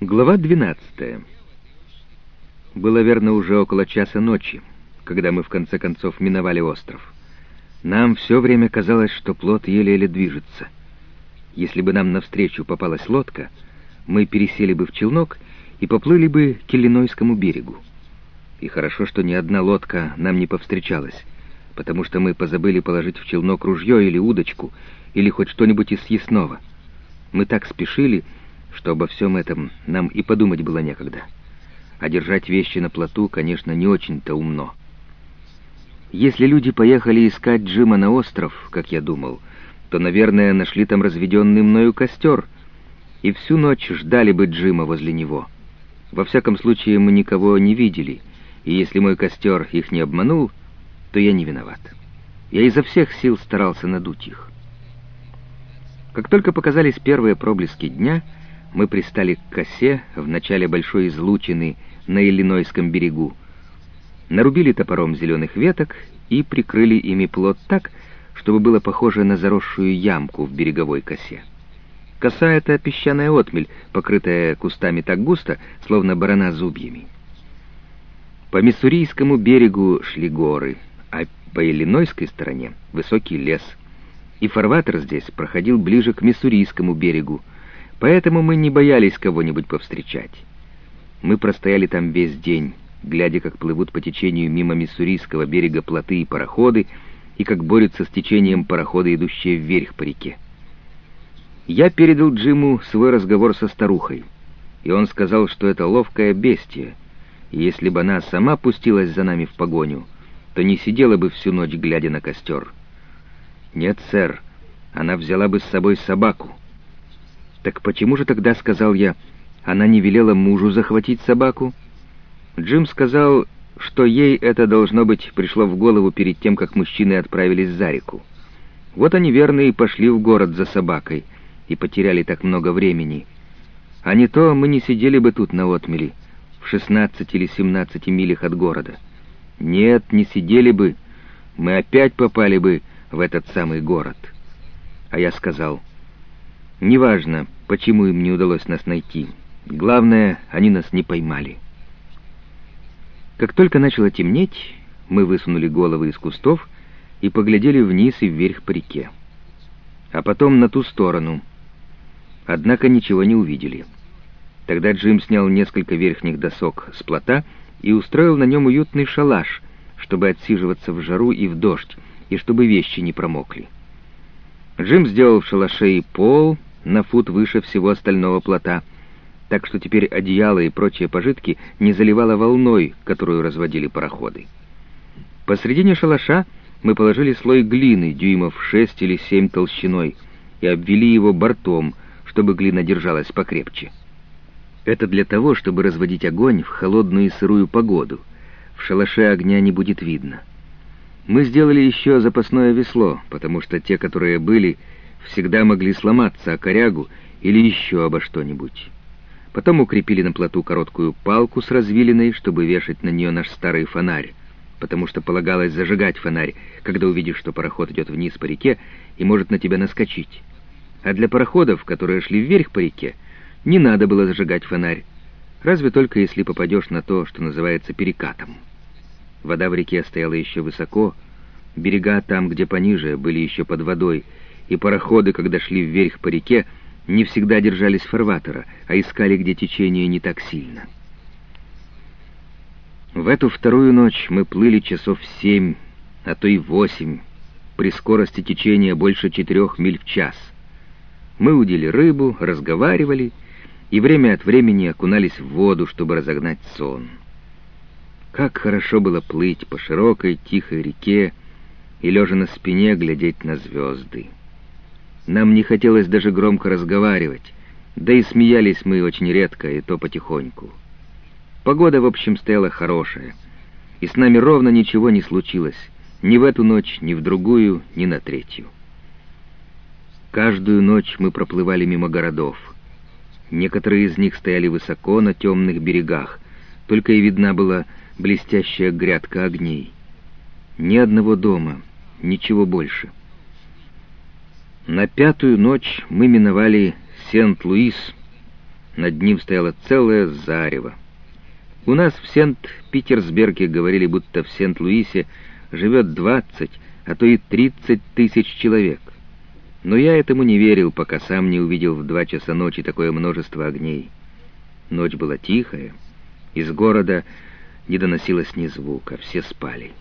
Глава 12. Было верно уже около часа ночи, когда мы в конце концов миновали остров. Нам все время казалось, что плот еле-еле движется. Если бы нам навстречу попалась лодка, мы пересели бы в челнок и поплыли бы к Иллинойскому берегу. И хорошо, что ни одна лодка нам не повстречалась, потому что мы позабыли положить в челнок ружье или удочку, или хоть что-нибудь из съестного. Мы так спешили, что обо всем этом нам и подумать было некогда. А держать вещи на плоту, конечно, не очень-то умно. Если люди поехали искать Джима на остров, как я думал, то, наверное, нашли там разведенный мною костер, и всю ночь ждали бы Джима возле него. Во всяком случае, мы никого не видели, и если мой костер их не обманул, то я не виноват. Я изо всех сил старался надуть их. Как только показались первые проблески дня — мы пристали к косе в начале большой излучины на Иллинойском берегу, нарубили топором зеленых веток и прикрыли ими плот так, чтобы было похоже на заросшую ямку в береговой косе. Коса — это песчаная отмель, покрытая кустами так густо, словно барана зубьями. По Миссурийскому берегу шли горы, а по Иллинойской стороне — высокий лес. И фарватер здесь проходил ближе к Миссурийскому берегу — Поэтому мы не боялись кого-нибудь повстречать. Мы простояли там весь день, глядя, как плывут по течению мимо Миссурийского берега плоты и пароходы, и как борются с течением пароходы, идущие вверх по реке. Я передал Джиму свой разговор со старухой, и он сказал, что это ловкое бестие, и если бы она сама пустилась за нами в погоню, то не сидела бы всю ночь, глядя на костер. Нет, сэр, она взяла бы с собой собаку, «Так почему же тогда, — сказал я, — она не велела мужу захватить собаку?» Джим сказал, что ей это, должно быть, пришло в голову перед тем, как мужчины отправились за реку. Вот они, верно, и пошли в город за собакой, и потеряли так много времени. А не то мы не сидели бы тут на отмели, в 16 или 17 милях от города. Нет, не сидели бы, мы опять попали бы в этот самый город. А я сказал, неважно, почему им не удалось нас найти. Главное, они нас не поймали. Как только начало темнеть, мы высунули головы из кустов и поглядели вниз и вверх по реке. А потом на ту сторону. Однако ничего не увидели. Тогда Джим снял несколько верхних досок с плота и устроил на нем уютный шалаш, чтобы отсиживаться в жару и в дождь, и чтобы вещи не промокли. Джим сделал в шалаше и пол, на фут выше всего остального плота, так что теперь одеяло и прочие пожитки не заливало волной, которую разводили пароходы. Посредине шалаша мы положили слой глины дюймов шесть или семь толщиной и обвели его бортом, чтобы глина держалась покрепче. Это для того, чтобы разводить огонь в холодную и сырую погоду. В шалаше огня не будет видно. Мы сделали еще запасное весло, потому что те, которые были, всегда могли сломаться о корягу или еще обо что-нибудь. Потом укрепили на плоту короткую палку с развилиной, чтобы вешать на нее наш старый фонарь, потому что полагалось зажигать фонарь, когда увидишь, что пароход идет вниз по реке и может на тебя наскочить. А для пароходов, которые шли вверх по реке, не надо было зажигать фонарь, разве только если попадешь на то, что называется перекатом. Вода в реке стояла еще высоко, берега там, где пониже, были еще под водой, и пароходы, когда шли вверх по реке, не всегда держались фарватера, а искали, где течение не так сильно. В эту вторую ночь мы плыли часов семь, а то и восемь, при скорости течения больше четырех миль в час. Мы удили рыбу, разговаривали и время от времени окунались в воду, чтобы разогнать сон. Как хорошо было плыть по широкой тихой реке и, лежа на спине, глядеть на звезды. Нам не хотелось даже громко разговаривать, да и смеялись мы очень редко, и то потихоньку. Погода, в общем, стояла хорошая, и с нами ровно ничего не случилось, ни в эту ночь, ни в другую, ни на третью. Каждую ночь мы проплывали мимо городов. Некоторые из них стояли высоко на темных берегах, только и видна была блестящая грядка огней. Ни одного дома, ничего больше. На пятую ночь мы миновали Сент-Луис, Над ним стояло целое зарево. У нас в Сент-Питерсберге говорили, будто в Сент-Луисе живет двадцать, а то и тридцать тысяч человек. Но я этому не верил, пока сам не увидел в два часа ночи такое множество огней. Ночь была тихая, из города не доносилось ни звука, все спали.